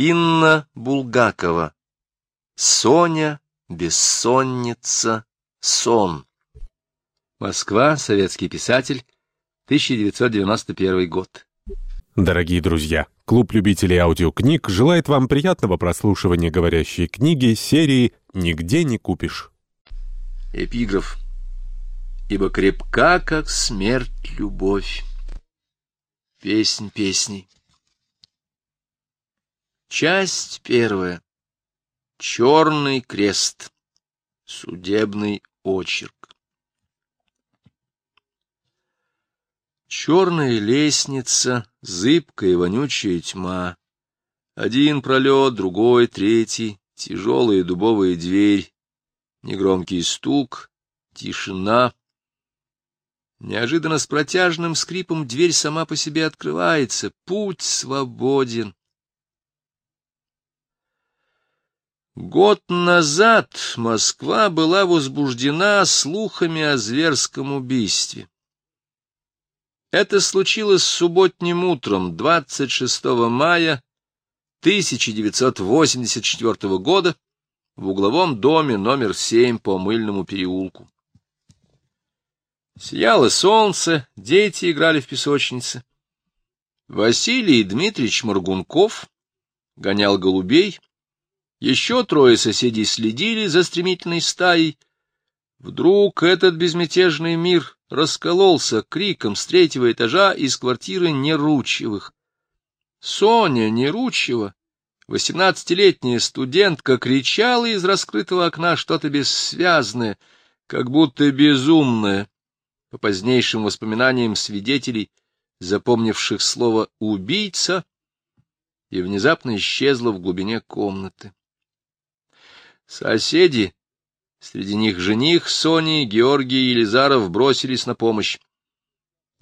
Инна Булгакова. Соня, бессонница, сон. Москва, советский писатель, 1991 год. Дорогие друзья, клуб любителей аудиокниг желает вам приятного прослушивания говорящей книги серии «Нигде не купишь». Эпиграф. Ибо крепка, как смерть, любовь. Песнь песней. Часть первая. Черный крест. Судебный очерк. Черная лестница, зыбкая вонючая тьма. Один пролет, другой, третий, тяжелая дубовая дверь, негромкий стук, тишина. Неожиданно с протяжным скрипом дверь сама по себе открывается. Путь свободен. Год назад Москва была возбуждена слухами о зверском убийстве. Это случилось субботним утром 26 мая 1984 года в угловом доме номер 7 по Мыльному переулку. Сияло солнце, дети играли в песочнице. Василий Дмитриевич Моргунков гонял голубей, еще трое соседей следили за стремительной стаей. Вдруг этот безмятежный мир раскололся криком с третьего этажа из квартиры Неручевых. Соня Неручева, восемнадцатилетняя студентка, кричала из раскрытого окна что-то бессвязное, как будто безумное, по позднейшим воспоминаниям свидетелей, запомнивших слово «убийца», и внезапно исчезла в глубине комнаты. Соседи, среди них жених Сони, Георгий Елизаров, бросились на помощь.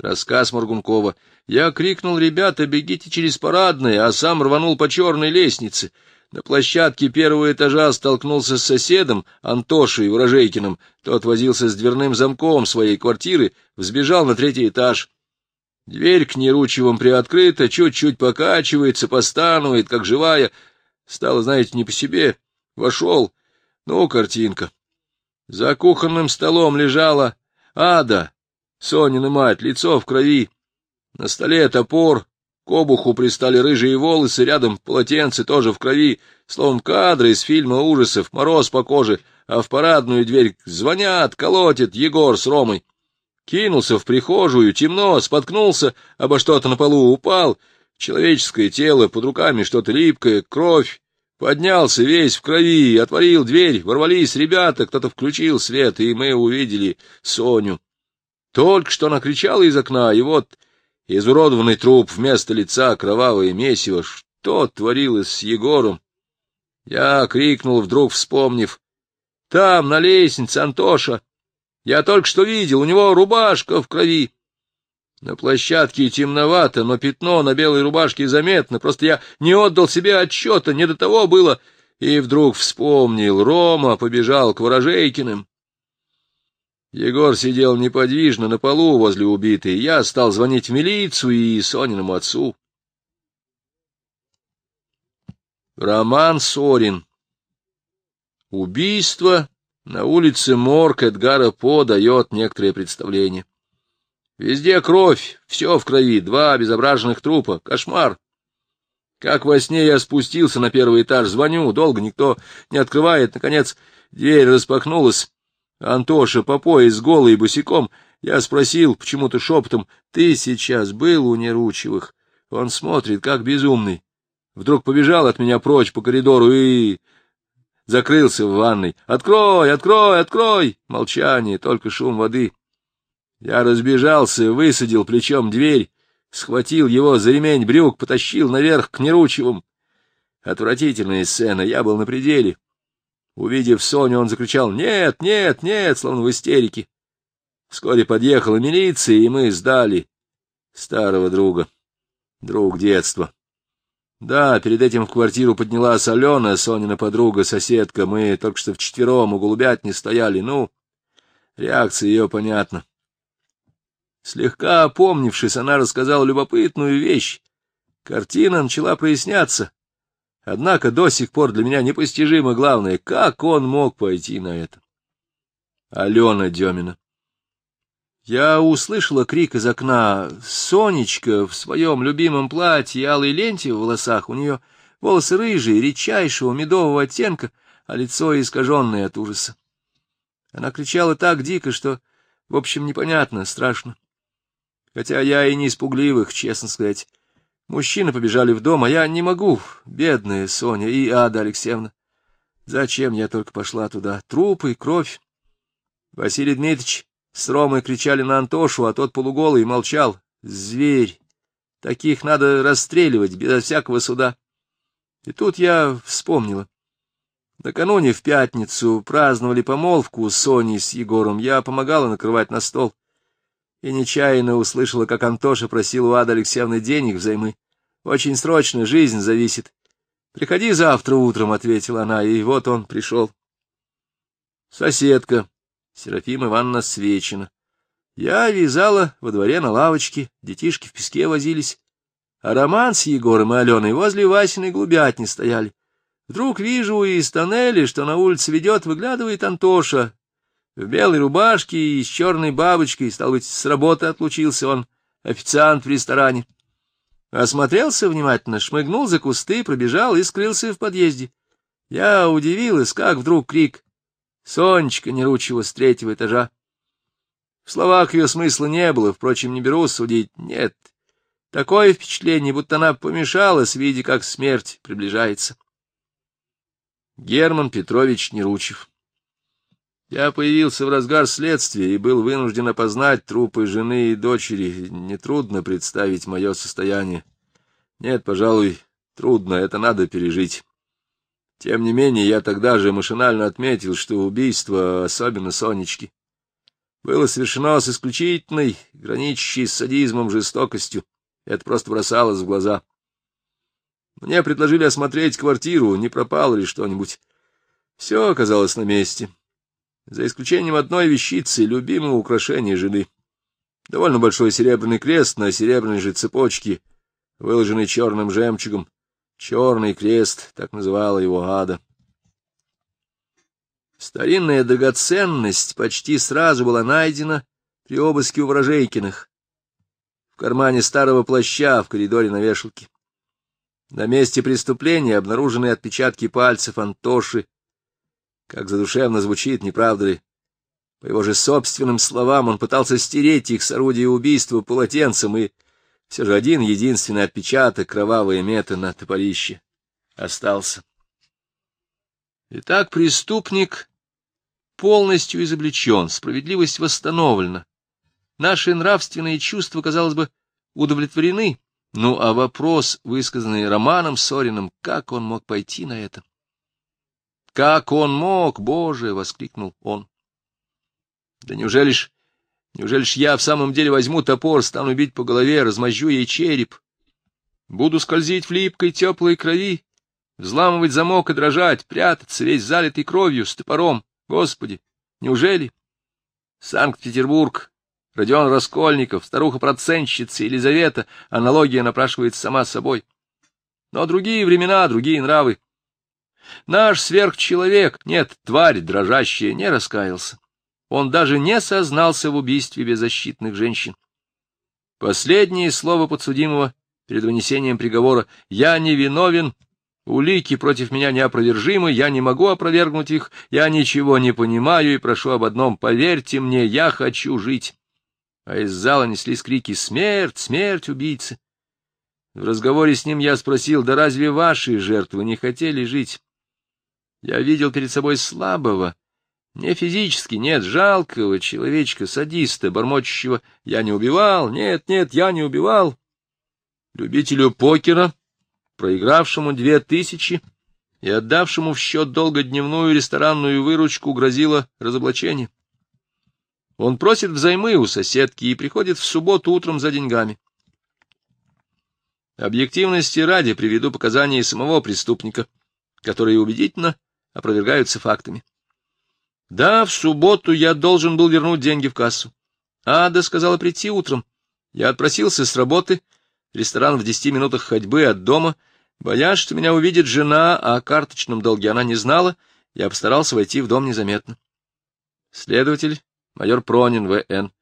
Рассказ Моргункова. Я крикнул, ребята, бегите через парадное, а сам рванул по черной лестнице. На площадке первого этажа столкнулся с соседом, Антошей Ворожейкиным. Тот возился с дверным замком своей квартиры, взбежал на третий этаж. Дверь к Неручевым приоткрыта, чуть-чуть покачивается, постанует, как живая. Стало, знаете, не по себе. Вошел. Ну, картинка. За кухонным столом лежала Ада, Сонина мать, лицо в крови. На столе топор, к обуху пристали рыжие волосы, рядом полотенце тоже в крови, словом, кадры из фильма ужасов, мороз по коже, а в парадную дверь звонят, колотит Егор с Ромой. Кинулся в прихожую, темно, споткнулся, обо что-то на полу упал, человеческое тело, под руками что-то липкое, кровь, Поднялся весь в крови, отворил дверь, ворвались ребята, кто-то включил свет, и мы увидели Соню. Только что она кричала из окна, и вот изуродованный труп вместо лица кровавое месиво. Что творилось с Егором? Я крикнул, вдруг вспомнив. Там, на лестнице, Антоша. Я только что видел, у него рубашка в крови. На площадке темновато, но пятно на белой рубашке заметно. Просто я не отдал себе отчета, не до того было. И вдруг вспомнил, Рома побежал к Ворожейкиным. Егор сидел неподвижно на полу возле убитой. Я стал звонить в милицию и Сониному отцу. Роман Сорин. Убийство на улице Морг Эдгара По дает некоторое представление. Везде кровь, все в крови, два обезображенных трупа. Кошмар. Как во сне я спустился на первый этаж, звоню, долго никто не открывает. Наконец дверь распахнулась. Антоша по пояс голый и босиком. Я спросил почему-то шепотом, ты сейчас был у Неручевых? Он смотрит, как безумный. Вдруг побежал от меня прочь по коридору и... Закрылся в ванной. «Открой, открой, открой!» Молчание, только шум воды. Я разбежался, высадил плечом дверь, схватил его за ремень брюк, потащил наверх к Неручевым. Отвратительная сцена, я был на пределе. Увидев Соню, он закричал «Нет, нет, нет!» словно в истерике. Вскоре подъехала милиция, и мы сдали старого друга, друг детства. Да, перед этим в квартиру поднялась Алена, Сонина подруга, соседка. Мы только что вчетвером у голубят не стояли. Ну, реакция ее понятна. Слегка опомнившись, она рассказала любопытную вещь. Картина начала проясняться. Однако до сих пор для меня непостижимо главное, как он мог пойти на это. Алена Демина. Я услышала крик из окна. Сонечка в своем любимом платье алой ленте в волосах. У нее волосы рыжие, редчайшего медового оттенка, а лицо искаженное от ужаса. Она кричала так дико, что, в общем, непонятно, страшно. Хотя я и не испугливых, честно сказать. Мужчины побежали в дом, а я не могу, бедная Соня и Ада Алексеевна. Зачем я только пошла туда? Трупы, кровь. Василий Дмитриевич с Ромой кричали на Антошу, а тот полуголый молчал. Зверь! Таких надо расстреливать безо всякого суда. И тут я вспомнила. Накануне в пятницу праздновали помолвку с Соней с Егором. Я помогала накрывать на стол. И нечаянно услышала, как Антоша просил у Ады Алексеевны денег взаймы. Очень срочно, жизнь зависит. Приходи завтра утром, — ответила она, и вот он пришел. Соседка. Серафима Ивановна Свечина. Я вязала во дворе на лавочке, детишки в песке возились, а Роман с Егором и Аленой возле Васиной глубятни стояли. Вдруг вижу из тоннеля, что на улице ведет, выглядывает Антоша. В белой рубашке и с черной бабочкой, стал быть, с работы отлучился он, официант в ресторане. Осмотрелся внимательно, шмыгнул за кусты, пробежал и скрылся в подъезде. Я удивилась, как вдруг крик Сонечка Неручева с третьего этажа. В словах ее смысла не было, впрочем, не беру судить. Нет, такое впечатление, будто она помешалась, видя, как смерть приближается. Герман Петрович Неручев Я появился в разгар следствия и был вынужден опознать трупы жены и дочери. Нетрудно представить мое состояние. Нет, пожалуй, трудно, это надо пережить. Тем не менее, я тогда же машинально отметил, что убийство, особенно Сонечки, было совершено с исключительной, граничащей с садизмом жестокостью. Это просто бросалось в глаза. Мне предложили осмотреть квартиру, не пропало ли что-нибудь. Все оказалось на месте. За исключением одной вещицы, любимого украшения жены. Довольно большой серебряный крест на серебряной же цепочке, выложенный черным жемчугом. Черный крест, так называла его ада. Старинная драгоценность почти сразу была найдена при обыске у Вражейкиных в кармане старого плаща в коридоре на вешалке. На месте преступления обнаружены отпечатки пальцев Антоши. Как задушевно звучит, не правда ли? По его же собственным словам, он пытался стереть их с орудия убийства полотенцем и все же один единственный отпечаток кровавой меты на топорище остался. Итак, преступник полностью изобличен, справедливость восстановлена. Наши нравственные чувства, казалось бы, удовлетворены. Ну, а вопрос, высказанный Романом Сориным, как он мог пойти на это? «Как он мог, Боже!» — воскликнул он. «Да неужели ж Неужели ж я в самом деле возьму топор, стану бить по голове, размозжу ей череп? Буду скользить в липкой теплой крови, взламывать замок и дрожать, прятаться, весь залитый кровью, с топором. Господи, неужели? Санкт-Петербург, Родион Раскольников, старуха-процентщица Елизавета, аналогия напрашивается сама собой. Но другие времена, другие нравы. Наш сверхчеловек, нет, тварь дрожащая, не раскаялся. Он даже не сознался в убийстве беззащитных женщин. Последнее слово подсудимого перед вынесением приговора «Я не виновен», улики против меня неопровержимы, я не могу опровергнуть их, я ничего не понимаю и прошу об одном «Поверьте мне, я хочу жить». А из зала неслись крики «Смерть! Смерть убийцы!». В разговоре с ним я спросил, да разве ваши жертвы не хотели жить? Я видел перед собой слабого, не физически, нет, жалкого человечка, садиста, бормочущего «я не убивал, нет, нет, я не убивал». Любителю покера, проигравшему две тысячи и отдавшему в счет долгодневную ресторанную выручку, грозило разоблачение. Он просит взаймы у соседки и приходит в субботу утром за деньгами. Объективности ради приведу показания самого преступника, которые убедительно опровергаются фактами. Да, в субботу я должен был вернуть деньги в кассу. Ада сказала прийти утром. Я отпросился с работы, ресторан в десяти минутах ходьбы от дома, Боясь, что меня увидит жена, а о карточном долге она не знала, я постарался войти в дом незаметно. Следователь, майор Пронин, В.Н.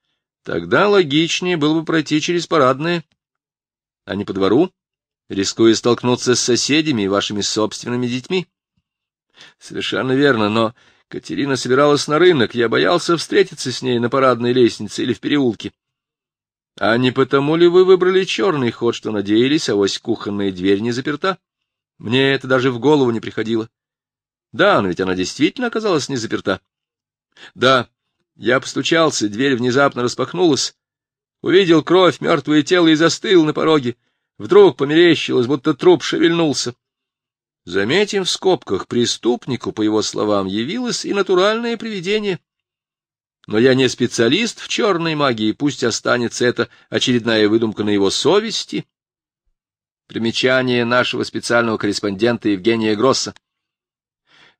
Тогда логичнее было бы пройти через парадные, а не по двору, рискуя столкнуться с соседями и вашими собственными детьми. Совершенно верно, но Катерина собиралась на рынок, я боялся встретиться с ней на парадной лестнице или в переулке. А не потому ли вы выбрали черный ход, что надеялись, а ось кухонная дверь не заперта? Мне это даже в голову не приходило. Да, но ведь она действительно оказалась не заперта. Да, я постучался, дверь внезапно распахнулась. Увидел кровь, мертвое тело и застыл на пороге. Вдруг померещилось, будто труп шевельнулся. Заметим в скобках, преступнику, по его словам, явилось и натуральное привидение. Но я не специалист в черной магии, пусть останется это очередная выдумка на его совести. Примечание нашего специального корреспондента Евгения Гросса.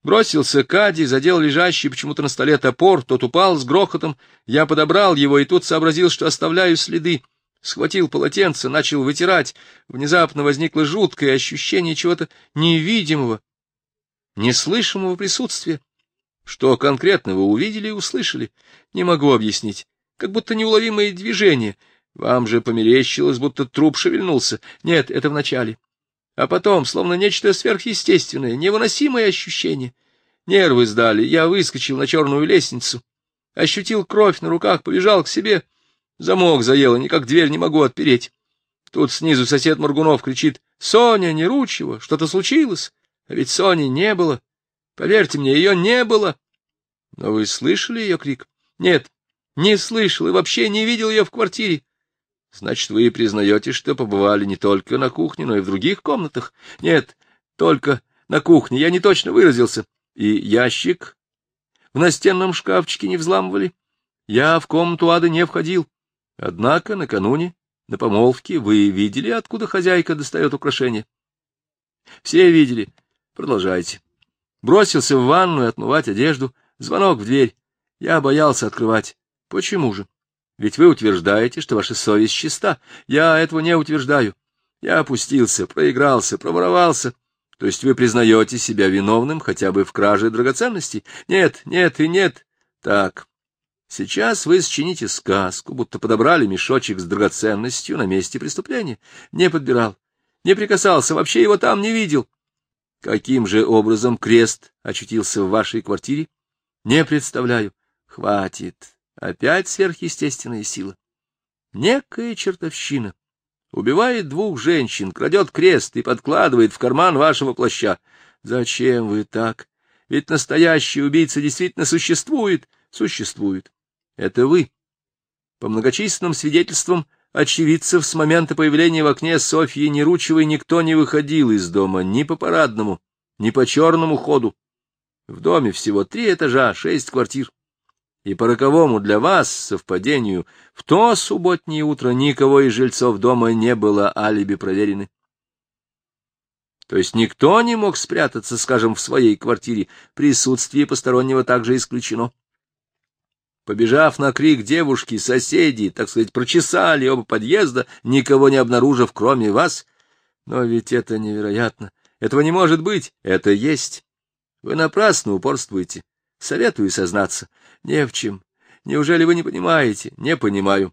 Бросился Кади, задел лежащий почему-то на столе топор, тот упал с грохотом, я подобрал его и тут сообразил, что оставляю следы. Схватил полотенце, начал вытирать. Внезапно возникло жуткое ощущение чего-то невидимого, неслышимого присутствия. Что конкретно вы увидели и услышали, не могу объяснить. Как будто неуловимое движение. Вам же померещилось, будто труп шевельнулся. Нет, это вначале. А потом, словно нечто сверхъестественное, невыносимое ощущение. Нервы сдали, я выскочил на черную лестницу, ощутил кровь на руках, побежал к себе. Замок заело, никак дверь не могу отпереть. Тут снизу сосед Моргунов кричит, «Соня, не ручево, что-то случилось?» А ведь Сони не было. Поверьте мне, ее не было. Но вы слышали ее крик? Нет, не слышал и вообще не видел ее в квартире. Значит, вы признаете, что побывали не только на кухне, но и в других комнатах? Нет, только на кухне, я не точно выразился. И ящик в настенном шкафчике не взламывали. Я в комнату ада не входил. Однако накануне на помолвке вы видели, откуда хозяйка достает украшения? Все видели. Продолжайте. Бросился в ванную отмывать одежду. Звонок в дверь. Я боялся открывать. Почему же? Ведь вы утверждаете, что ваша совесть чиста. Я этого не утверждаю. Я опустился, проигрался, проворовался. То есть вы признаете себя виновным хотя бы в краже драгоценностей? Нет, нет и нет. Так, сейчас вы сочините сказку, будто подобрали мешочек с драгоценностью на месте преступления. Не подбирал, не прикасался, вообще его там не видел. Каким же образом крест очутился в вашей квартире? Не представляю. Хватит. Опять сверхъестественная сила. Некая чертовщина. Убивает двух женщин, крадет крест и подкладывает в карман вашего плаща. Зачем вы так? Ведь настоящий убийца действительно существует. Существует. Это вы. По многочисленным свидетельствам очевидцев с момента появления в окне Софьи Неручевой никто не выходил из дома ни по парадному, ни по черному ходу. В доме всего три этажа, шесть квартир. И по роковому для вас совпадению в то субботнее утро никого из жильцов дома не было, алиби проверены. То есть никто не мог спрятаться, скажем, в своей квартире, присутствие постороннего также исключено. Побежав на крик девушки, соседи, так сказать, прочесали оба подъезда, никого не обнаружив, кроме вас. Но ведь это невероятно. Этого не может быть. Это есть. Вы напрасно упорствуете. Советую сознаться. Не в чем. Неужели вы не понимаете? Не понимаю.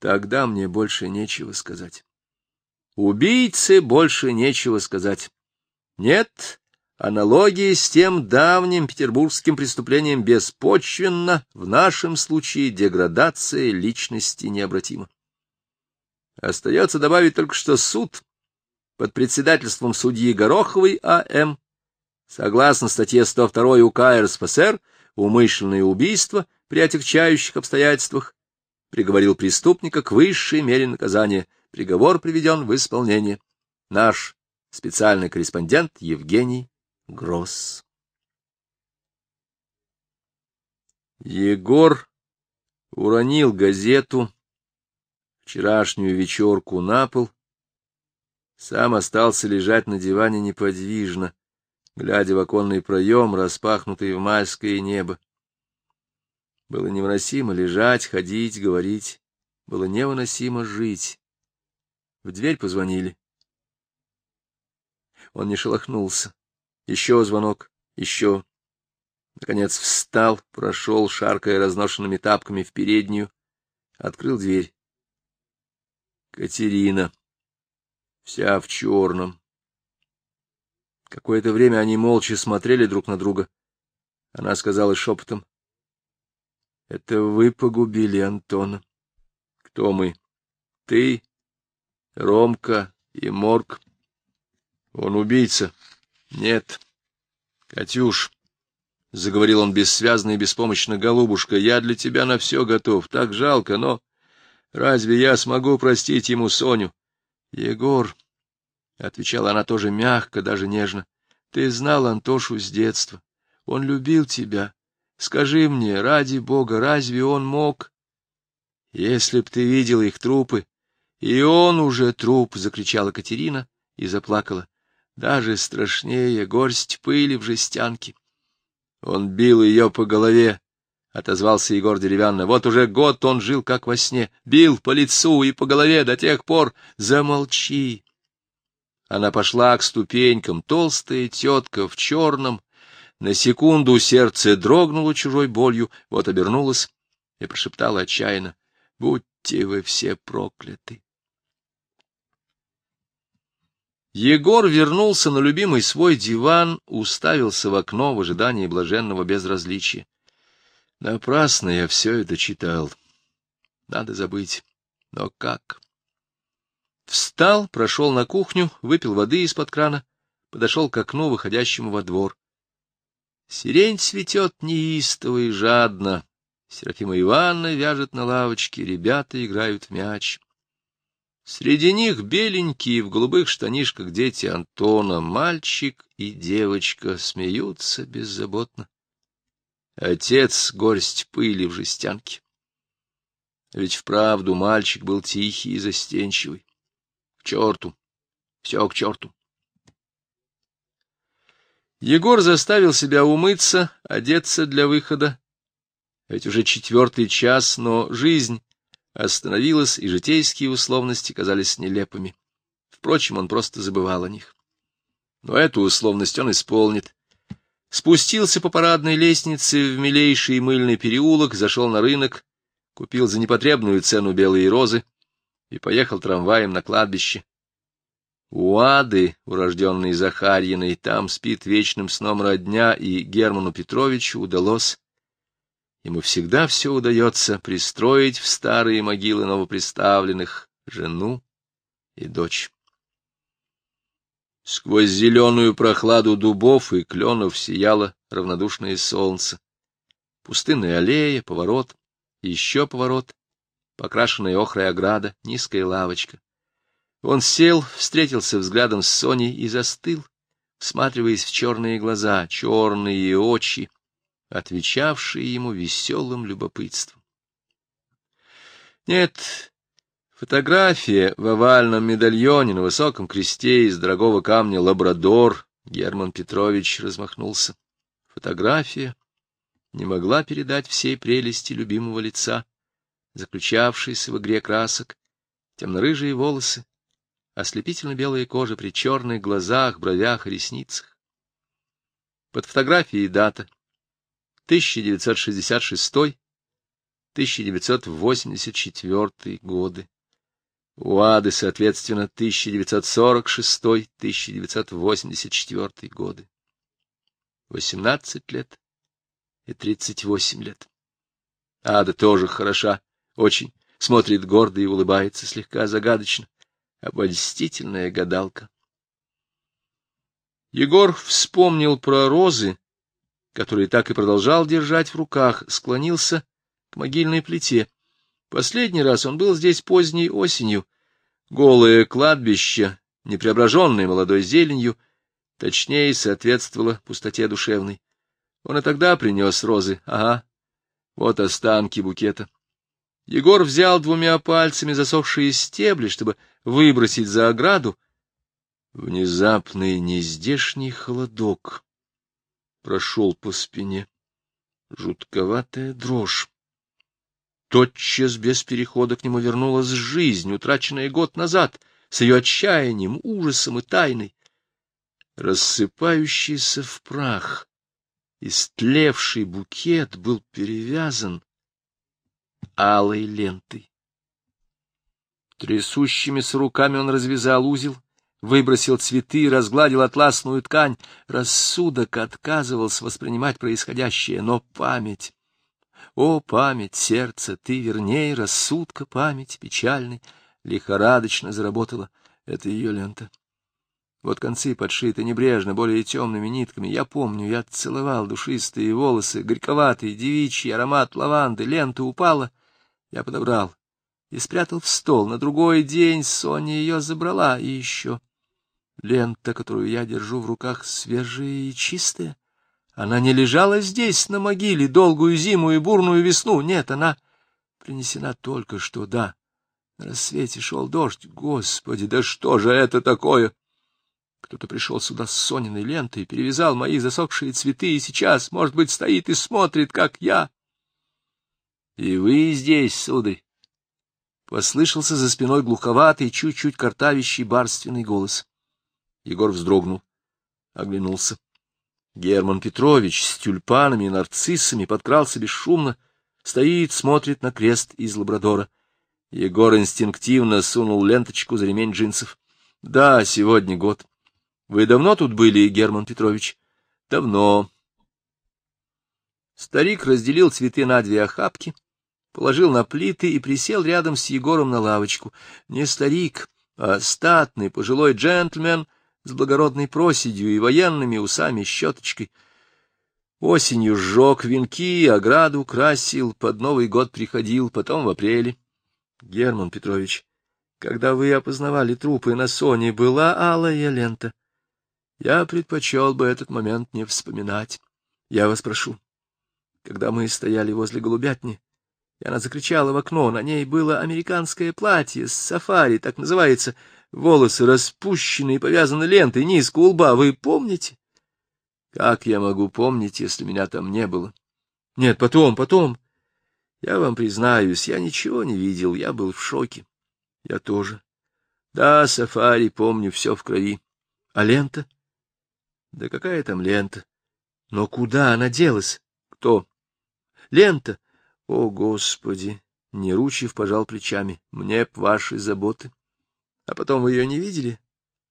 Тогда мне больше нечего сказать. Убийце больше нечего сказать. Нет, Аналогия с тем давним петербургским преступлением беспочвенна, в нашем случае деградация личности необратима. Остается добавить только, что суд под председательством судьи Гороховой А.М. согласно статье 102 УК РСФСР «Умышленное убийство при отягчающих обстоятельствах» приговорил преступника к высшей мере наказания. Приговор приведен в исполнение. Наш специальный корреспондент Евгений Гросс. Егор уронил газету, вчерашнюю вечерку на пол, сам остался лежать на диване неподвижно, глядя в оконный проем, распахнутый в майское небо. Было невыносимо лежать, ходить, говорить. Было невыносимо жить. В дверь позвонили. Он не шелохнулся. Еще звонок, еще. Наконец встал, прошел, шаркая разношенными тапками в переднюю, открыл дверь. Катерина, вся в черном. Какое-то время они молча смотрели друг на друга. Она сказала шепотом. — Это вы погубили Антона. — Кто мы? — Ты, Ромка и Морг. — Он убийца. — Нет. — Катюш, — заговорил он бессвязно и беспомощно, — голубушка, я для тебя на все готов. Так жалко, но разве я смогу простить ему Соню? — Егор, — отвечала она тоже мягко, даже нежно, — ты знал Антошу с детства. Он любил тебя. Скажи мне, ради бога, разве он мог? Если б ты видел их трупы, и он уже труп, — закричала Катерина и заплакала. Даже страшнее горсть пыли в жестянке. Он бил ее по голове, — отозвался Егор деревянно. Вот уже год он жил, как во сне, бил по лицу и по голове до тех пор. Замолчи! Она пошла к ступенькам, толстая тетка в черном, на секунду сердце дрогнуло чужой болью, вот обернулась и прошептала отчаянно. — Будьте вы все прокляты! Егор вернулся на любимый свой диван, уставился в окно в ожидании блаженного безразличия. Напрасно я все это читал. Надо забыть. Но как? Встал, прошел на кухню, выпил воды из-под крана, подошел к окну, выходящему во двор. Сирень цветет неистово и жадно. Серафима Ивановна вяжет на лавочке, ребята играют в мяч. Среди них беленькие в голубых штанишках дети Антона, мальчик и девочка, смеются беззаботно. Отец — горсть пыли в жестянке. Ведь вправду мальчик был тихий и застенчивый. К черту! Все к черту! Егор заставил себя умыться, одеться для выхода. Ведь уже четвертый час, но жизнь остановилась, и житейские условности казались нелепыми. Впрочем, он просто забывал о них. Но эту условность он исполнит. Спустился по парадной лестнице в милейший мыльный переулок, зашел на рынок, купил за непотребную цену белые розы и поехал трамваем на кладбище. У Ады, урожденной Захарьиной, там спит вечным сном родня, и Герману Петровичу удалось, ему всегда все удается, пристроить в старые могилы новоприставленных жену и дочь. Сквозь зеленую прохладу дубов и кленов сияло равнодушное солнце. Пустынная аллея, поворот, еще поворот, покрашенная охрой ограда, низкая лавочка. Он сел, встретился взглядом с Соней и застыл, всматриваясь в черные глаза, черные очи, отвечавшие ему веселым любопытством. Нет, фотография в овальном медальоне на высоком кресте из дорогого камня «Лабрадор» Герман Петрович размахнулся. Фотография не могла передать всей прелести любимого лица, заключавшейся в игре красок, темно-рыжие волосы, ослепительно-белая кожа при черных глазах, бровях и ресницах. Под фотографией дата 1966-1984 годы. У Ады, соответственно, 1946-1984 годы. 18 лет и 38 лет. Ада тоже хороша, очень, смотрит гордо и улыбается слегка загадочно обольстительная гадалка. Егор вспомнил про розы, которые так и продолжал держать в руках, склонился к могильной плите. Последний раз он был здесь поздней осенью. Голое кладбище, непреображенное молодой зеленью, точнее соответствовало пустоте душевной. Он и тогда принес розы. Ага, вот останки букета. Егор взял двумя пальцами засохшие стебли, чтобы выбросить за ограду. Внезапный нездешний холодок прошел по спине. Жутковатая дрожь. Тотчас без перехода к нему вернулась жизнь, утраченная год назад, с ее отчаянием, ужасом и тайной. Рассыпающийся в прах, истлевший букет был перевязан алой лентой. Трясущимися руками он развязал узел, выбросил цветы, разгладил атласную ткань. Рассудок отказывался воспринимать происходящее, но память... О, память, сердце, ты вернее рассудка память печальной, лихорадочно заработала. Это ее лента. Вот концы подшиты небрежно, более темными нитками. Я помню, я целовал душистые волосы, горьковатый, девичий аромат лаванды. Лента упала, я подобрал и спрятал в стол. На другой день Соня ее забрала, и еще лента, которую я держу в руках, свежая и чистая. Она не лежала здесь, на могиле, долгую зиму и бурную весну. Нет, она принесена только что, да. На рассвете шел дождь. Господи, да что же это такое? Кто-то пришел сюда с Сониной лентой, перевязал мои засохшие цветы, и сейчас, может быть, стоит и смотрит, как я. — И вы здесь, сударь? Послышался за спиной глуховатый, чуть-чуть картавящий барственный голос. Егор вздрогнул, оглянулся. Герман Петрович с тюльпанами и нарциссами подкрался бесшумно, стоит, смотрит на крест из лабрадора. Егор инстинктивно сунул ленточку за ремень джинсов. — Да, сегодня год. — Вы давно тут были, Герман Петрович? — Давно. Старик разделил цветы на две охапки, положил на плиты и присел рядом с Егором на лавочку. Не старик, а статный пожилой джентльмен с благородной проседью и военными усами-щеточкой. Осенью сжег венки, ограду красил, под Новый год приходил, потом в апреле. Герман Петрович, когда вы опознавали трупы на Соне, была алая лента. Я предпочел бы этот момент не вспоминать. Я вас прошу. Когда мы стояли возле голубятни, и она закричала в окно, на ней было американское платье с сафари, так называется, волосы распущены и повязаны лентой низко у лба, вы помните? Как я могу помнить, если меня там не было? Нет, потом, потом. Я вам признаюсь, я ничего не видел, я был в шоке. Я тоже. Да, сафари, помню, все в крови. А лента? Да какая там лента? Но куда она делась? Кто? Лента. О, Господи! Неручев пожал плечами. Мне б ваши заботы. А потом вы ее не видели?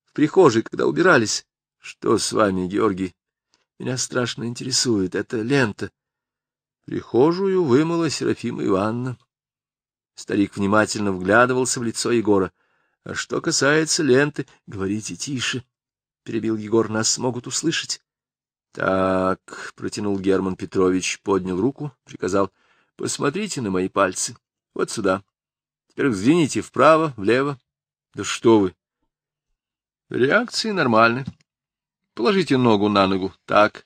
В прихожей, когда убирались. Что с вами, Георгий? Меня страшно интересует. Это лента. Прихожую вымыла Серафима Ивановна. Старик внимательно вглядывался в лицо Егора. — А что касается ленты, говорите тише, — перебил Егор, — нас смогут услышать. — Так, — протянул Герман Петрович, поднял руку, приказал, — посмотрите на мои пальцы. Вот сюда. Теперь взгляните вправо, влево. Да что вы! Реакции нормальны. Положите ногу на ногу. Так.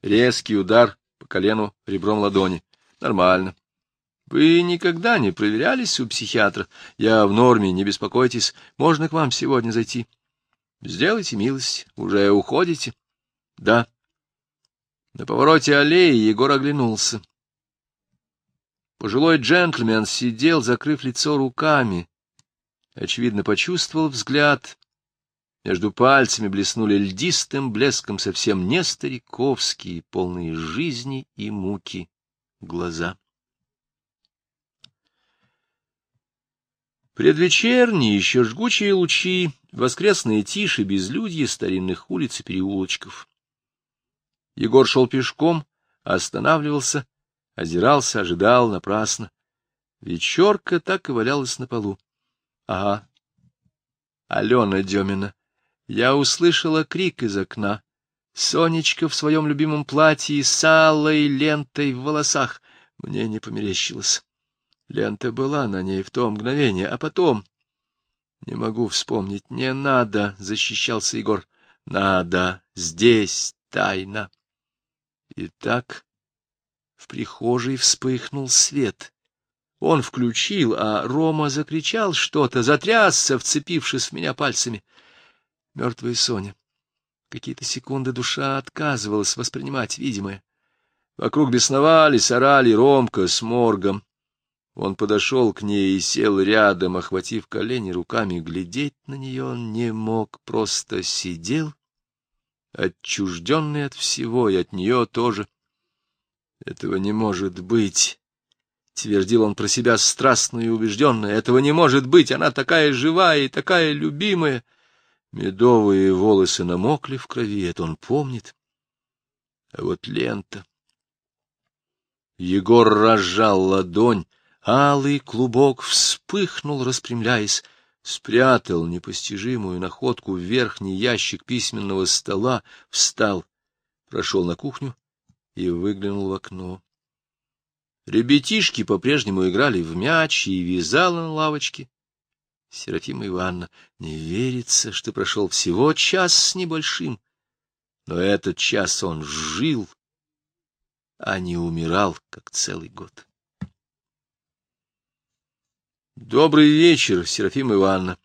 Резкий удар по колену ребром ладони. Нормально. Вы никогда не проверялись у психиатра? Я в норме, не беспокойтесь. Можно к вам сегодня зайти? Сделайте милость. Уже уходите? Да. На повороте аллеи Егор оглянулся. Пожилой джентльмен сидел, закрыв лицо руками, очевидно, почувствовал взгляд. Между пальцами блеснули льдистым блеском совсем не стариковские, полные жизни и муки глаза. Предвечерние, еще жгучие лучи, воскресные тиши, безлюдье старинных улиц и переулочков. Егор шел пешком, останавливался, озирался, ожидал напрасно. Вечерка так и валялась на полу. Ага. Алена Демина. Я услышала крик из окна. Сонечка в своем любимом платье с алой лентой в волосах. Мне не померещилось. Лента была на ней в то мгновение, а потом... Не могу вспомнить. Не надо, — защищался Егор. Надо. Здесь тайна. Итак, в прихожей вспыхнул свет. Он включил, а Рома закричал что-то, затрясся, вцепившись в меня пальцами. Мертвая Соня. Какие-то секунды душа отказывалась воспринимать видимое. Вокруг бесновались, орали Ромка с моргом. Он подошел к ней и сел рядом, охватив колени руками. Глядеть на нее он не мог, просто сидел отчужденный от всего и от нее тоже. Этого не может быть. — твердил он про себя страстно и убежденно. — Этого не может быть, она такая живая и такая любимая. Медовые волосы намокли в крови, это он помнит. А вот лента... Егор разжал ладонь, алый клубок вспыхнул, распрямляясь, спрятал непостижимую находку в верхний ящик письменного стола, встал, прошел на кухню и выглянул в окно. Ребятишки по-прежнему играли в мяч и вязала на лавочке. Серафима Ивановна, не верится, что прошел всего час с небольшим. Но этот час он жил, а не умирал, как целый год. Добрый вечер, Серафима Ивановна.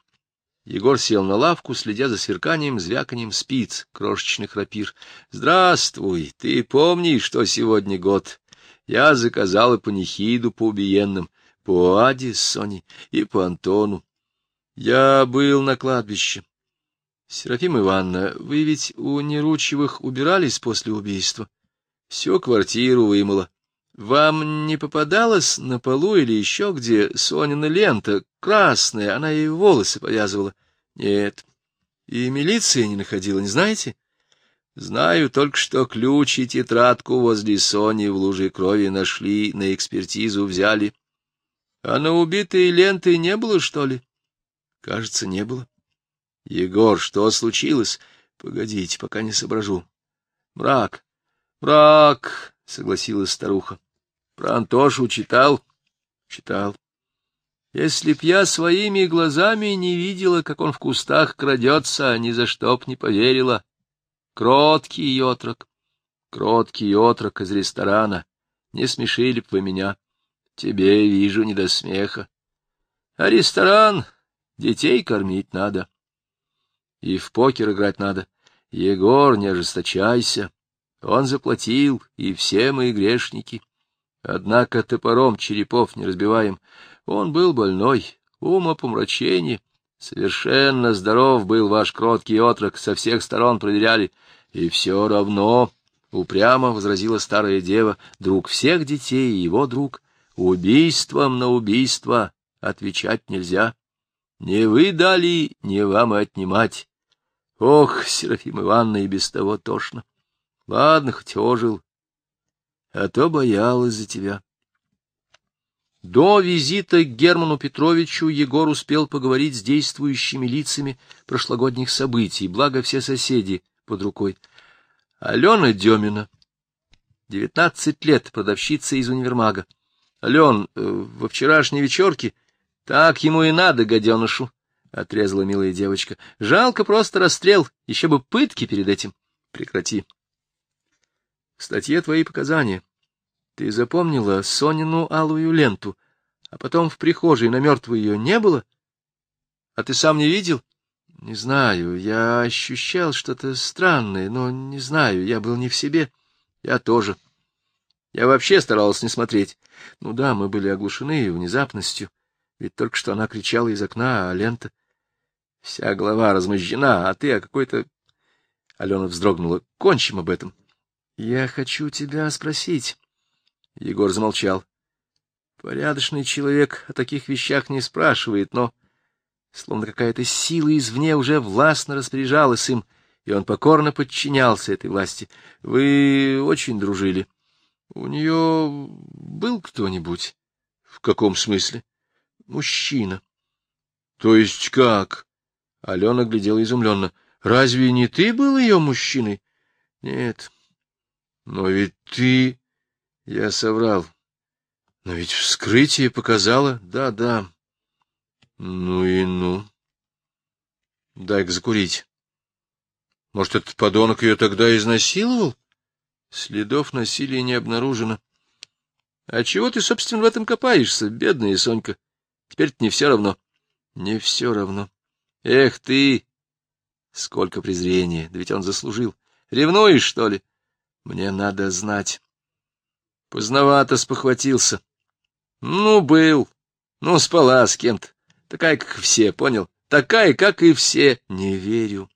Егор сел на лавку, следя за сверканием, звяканием спиц, крошечных рапир. — Здравствуй, ты помнишь, что сегодня год? Я заказала панихиду по убиенным, по Аде с Соней и по Антону. Я был на кладбище. Серафима Ивановна, вы ведь у Неручевых убирались после убийства? Всю квартиру вымыла. Вам не попадалось на полу или еще где Сонина лента, красная, она ей волосы повязывала? Нет. И милиция не находила, не знаете? Знаю только, что ключ и тетрадку возле Сони в луже крови нашли, на экспертизу взяли. А на убитые ленты не было, что ли? Кажется, не было. Егор, что случилось? Погодите, пока не соображу. Мрак. Мрак, согласилась старуха. Про Антошу читал? Читал. Если б я своими глазами не видела, как он в кустах крадется, ни за что б не поверила. Кроткий отрок, кроткий отрок из ресторана. Не смешили б вы меня. Тебе, вижу, не до смеха. А ресторан детей кормить надо. И в покер играть надо. Егор, не ожесточайся. Он заплатил, и все мы грешники. Однако топором черепов не разбиваем. Он был больной, умопомрачение. Совершенно здоров был ваш кроткий отрок, со всех сторон проверяли. И все равно, — упрямо возразила старая дева, — друг всех детей и его друг, убийством на убийство отвечать нельзя. Не вы дали, не вам и отнимать. Ох, Серафим Ивановна, и без того тошно. Ладно, хоть ожил, а то боялась за тебя. До визита к Герману Петровичу Егор успел поговорить с действующими лицами прошлогодних событий, благо все соседи под рукой. Алена Демина, девятнадцать лет, продавщица из универмага. Ален, э, во вчерашней вечерке так ему и надо, гаденышу, — отрезала милая девочка. Жалко просто расстрел, еще бы пытки перед этим. Прекрати. В статье твои показания. Ты запомнила Сонину алую ленту, а потом в прихожей на мертвую ее не было? А ты сам не видел? Не знаю, я ощущал что-то странное, но не знаю, я был не в себе. Я тоже. Я вообще старался не смотреть. Ну да, мы были оглушены внезапностью, ведь только что она кричала из окна, а лента... Вся голова размозжена, а ты о какой-то... Алена вздрогнула. Кончим об этом. Я хочу тебя спросить. Егор замолчал. Порядочный человек о таких вещах не спрашивает, но словно какая-то сила извне уже властно распоряжалась им, и он покорно подчинялся этой власти. Вы очень дружили. У нее был кто-нибудь? В каком смысле? Мужчина. То есть как? Алена глядела изумленно. Разве не ты был ее мужчиной? Нет. Но ведь ты... Я соврал. Но ведь вскрытие показало... Да, да. Ну и ну. Дай-ка закурить. Может, этот подонок ее тогда изнасиловал? Следов насилия не обнаружено. А чего ты, собственно, в этом копаешься, бедная Сонька? Теперь-то не все равно. Не все равно. Эх ты! Сколько презрения! Да ведь он заслужил. Ревнуешь, что ли? Мне надо знать. Поздновато спохватился. Ну, был. Ну, спала с кем-то. Такая, как все, понял? Такая, как и все. Не верю.